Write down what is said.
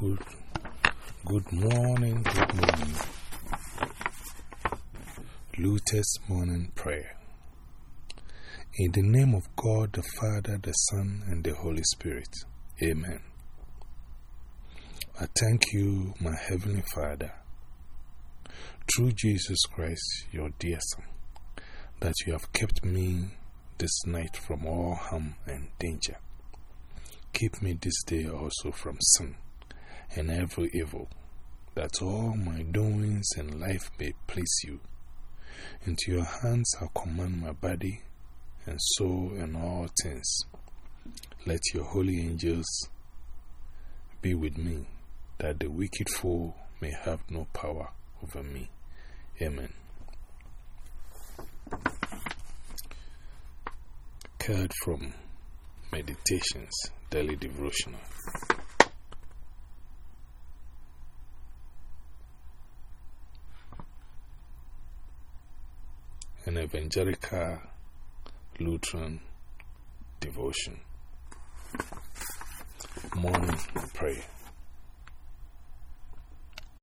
good, good morning, good morning. Luther's morning prayer. In the name of God, the Father, the Son, and the Holy Spirit. Amen. I thank you, my Heavenly Father, through Jesus Christ, your dear Son, that you have kept me this night from all harm and danger. Keep me this day also from sin and every evil, that all my doings in life may please you. Into your hands I command my body and soul and all things. Let your holy angels be with me, that the wicked foe may have no power over me. Amen. Card from Meditations, Daily Devotional. An Evangelical Lutheran Devotion. Morning Prayer.